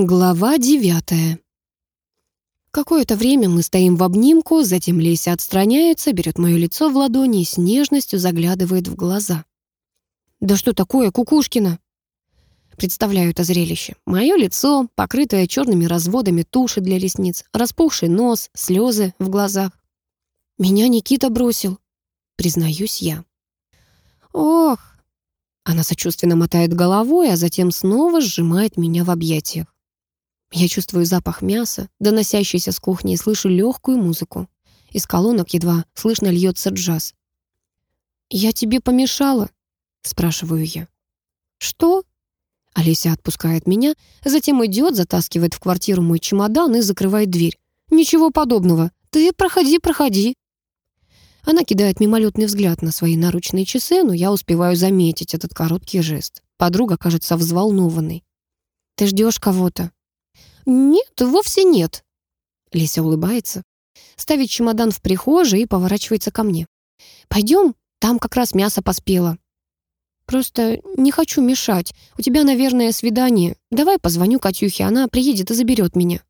Глава девятая. Какое-то время мы стоим в обнимку, затем Леся отстраняется, берет мое лицо в ладони и с нежностью заглядывает в глаза. «Да что такое, Кукушкина?» Представляю это зрелище. Мое лицо, покрытое черными разводами туши для ресниц, распухший нос, слезы в глазах. «Меня Никита бросил», — признаюсь я. «Ох!» Она сочувственно мотает головой, а затем снова сжимает меня в объятиях. Я чувствую запах мяса, доносящийся с кухни, и слышу легкую музыку. Из колонок едва слышно льется джаз. «Я тебе помешала?» — спрашиваю я. «Что?» Олеся отпускает меня, затем идет, затаскивает в квартиру мой чемодан и закрывает дверь. «Ничего подобного. Ты проходи, проходи». Она кидает мимолетный взгляд на свои наручные часы, но я успеваю заметить этот короткий жест. Подруга кажется взволнованной. «Ты ждешь кого-то?» «Нет, вовсе нет». Леся улыбается, ставит чемодан в прихожей и поворачивается ко мне. «Пойдем, там как раз мясо поспело». «Просто не хочу мешать. У тебя, наверное, свидание. Давай позвоню Катюхе, она приедет и заберет меня».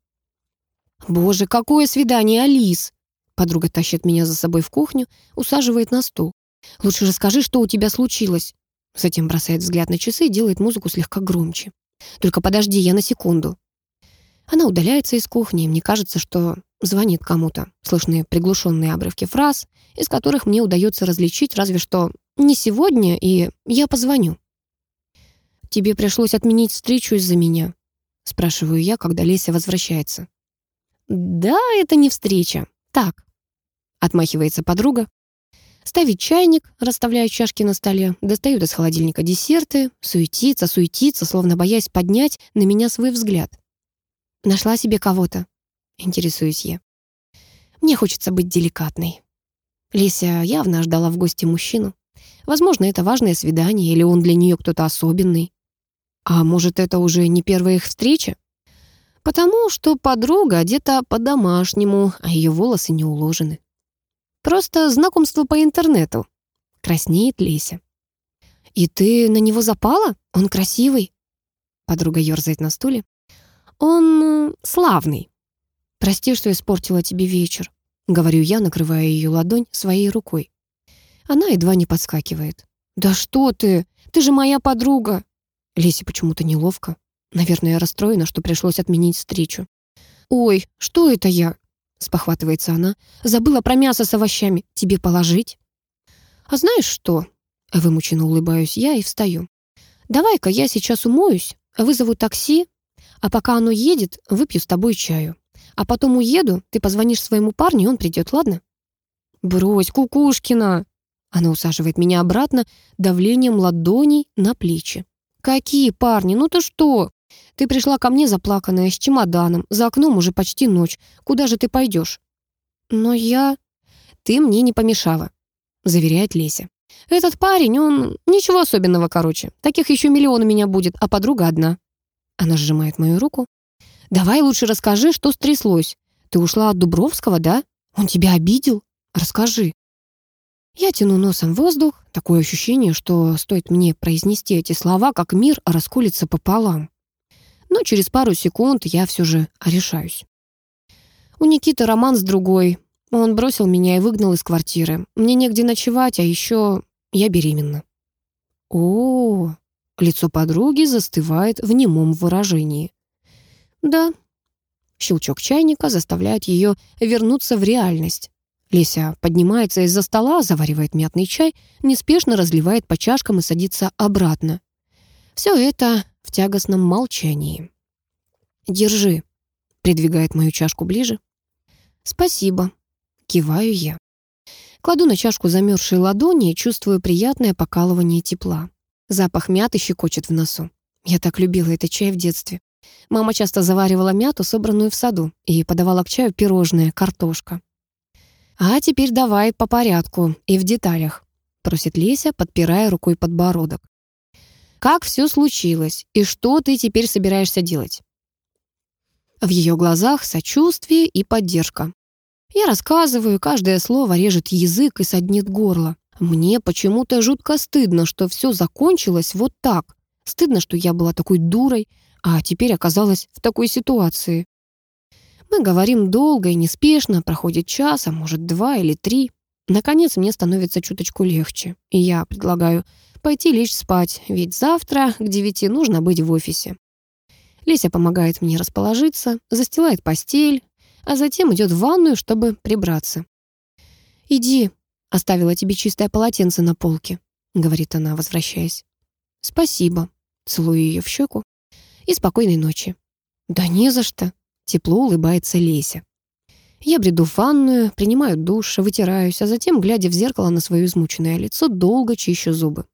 «Боже, какое свидание, Алис!» Подруга тащит меня за собой в кухню, усаживает на стул. «Лучше расскажи, что у тебя случилось». Затем бросает взгляд на часы и делает музыку слегка громче. «Только подожди, я на секунду». Она удаляется из кухни, и мне кажется, что звонит кому-то. Слышны приглушенные обрывки фраз, из которых мне удается различить разве что «не сегодня» и «я позвоню». «Тебе пришлось отменить встречу из-за меня?» спрашиваю я, когда Леся возвращается. «Да, это не встреча. Так», — отмахивается подруга. Ставит чайник, расставляет чашки на столе, достает из холодильника десерты, суетится, суетится, словно боясь поднять на меня свой взгляд. Нашла себе кого-то?» Интересуюсь я. Мне хочется быть деликатной. Леся явно ждала в гости мужчину. Возможно, это важное свидание, или он для нее кто-то особенный. А может, это уже не первая их встреча? Потому что подруга одета по-домашнему, а ее волосы не уложены. Просто знакомство по интернету. Краснеет Леся. «И ты на него запала? Он красивый?» Подруга ерзает на стуле. Он э, славный. Прости, что испортила тебе вечер, говорю я, накрывая ее ладонь своей рукой. Она едва не подскакивает. Да что ты? Ты же моя подруга. Лесе почему-то неловко. Наверное, я расстроена, что пришлось отменить встречу. «Ой, что это я?» — спохватывается она. «Забыла про мясо с овощами. Тебе положить?» «А знаешь что?» — вымученно улыбаюсь я и встаю. «Давай-ка я сейчас умоюсь, вызову такси, а пока оно едет, выпью с тобой чаю. А потом уеду, ты позвонишь своему парню, и он придет, ладно?» «Брось, Кукушкина!» Она усаживает меня обратно давлением ладоней на плечи. «Какие парни? Ну ты что? Ты пришла ко мне заплаканная, с чемоданом. За окном уже почти ночь. Куда же ты пойдешь?» «Но я...» «Ты мне не помешала», — заверяет Леся. «Этот парень, он... Ничего особенного, короче. Таких еще миллион у меня будет, а подруга одна». Она сжимает мою руку. «Давай лучше расскажи, что стряслось. Ты ушла от Дубровского, да? Он тебя обидел? Расскажи». Я тяну носом воздух. Такое ощущение, что стоит мне произнести эти слова, как мир расколется пополам. Но через пару секунд я все же решаюсь. У Никиты роман с другой. Он бросил меня и выгнал из квартиры. Мне негде ночевать, а еще я беременна. О, Лицо подруги застывает в немом выражении. «Да». Щелчок чайника заставляет ее вернуться в реальность. Леся поднимается из-за стола, заваривает мятный чай, неспешно разливает по чашкам и садится обратно. Все это в тягостном молчании. «Держи», — придвигает мою чашку ближе. «Спасибо», — киваю я. Кладу на чашку замерзшие ладони и чувствую приятное покалывание тепла. Запах мяты щекочет в носу. Я так любила этот чай в детстве. Мама часто заваривала мяту, собранную в саду, и подавала к чаю пирожное, картошка. «А теперь давай по порядку и в деталях», — просит Леся, подпирая рукой подбородок. «Как все случилось, и что ты теперь собираешься делать?» В ее глазах сочувствие и поддержка. Я рассказываю, каждое слово режет язык и саднит горло. Мне почему-то жутко стыдно, что все закончилось вот так. Стыдно, что я была такой дурой. а теперь оказалась в такой ситуации. Мы говорим долго и неспешно, проходит час, а может два или три. Наконец мне становится чуточку легче, и я предлагаю пойти лечь спать, ведь завтра к девяти нужно быть в офисе. Леся помогает мне расположиться, застилает постель, а затем идет в ванную, чтобы прибраться. «Иди, оставила тебе чистое полотенце на полке», — говорит она, возвращаясь. «Спасибо», — целую ее в щеку. «И спокойной ночи». «Да не за что», — тепло улыбается Леся. Я бреду в ванную, принимаю душ, вытираюсь, а затем, глядя в зеркало на свое измученное лицо, долго чищу зубы.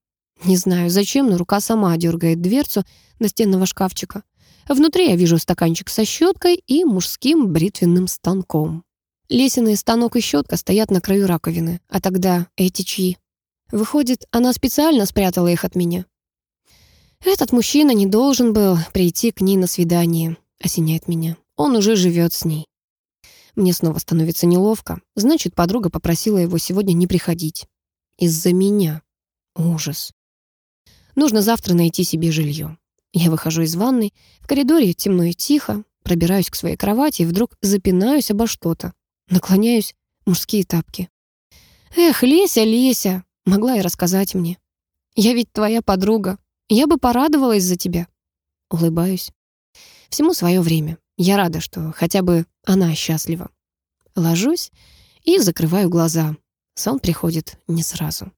Не знаю, зачем, но рука сама дергает дверцу настенного шкафчика. Внутри я вижу стаканчик со щеткой и мужским бритвенным станком. Лесенный станок и щетка стоят на краю раковины, а тогда эти чьи? Выходит, она специально спрятала их от меня. Этот мужчина не должен был прийти к ней на свидание, осеняет меня. Он уже живет с ней. Мне снова становится неловко. Значит, подруга попросила его сегодня не приходить. Из-за меня. Ужас. Нужно завтра найти себе жилье. Я выхожу из ванной. В коридоре темно и тихо. Пробираюсь к своей кровати и вдруг запинаюсь обо что-то. Наклоняюсь. Мужские тапки. «Эх, Леся, Леся!» Могла и рассказать мне. «Я ведь твоя подруга. Я бы порадовалась за тебя». Улыбаюсь. Всему свое время. Я рада, что хотя бы она счастлива. Ложусь и закрываю глаза. Сон приходит не сразу.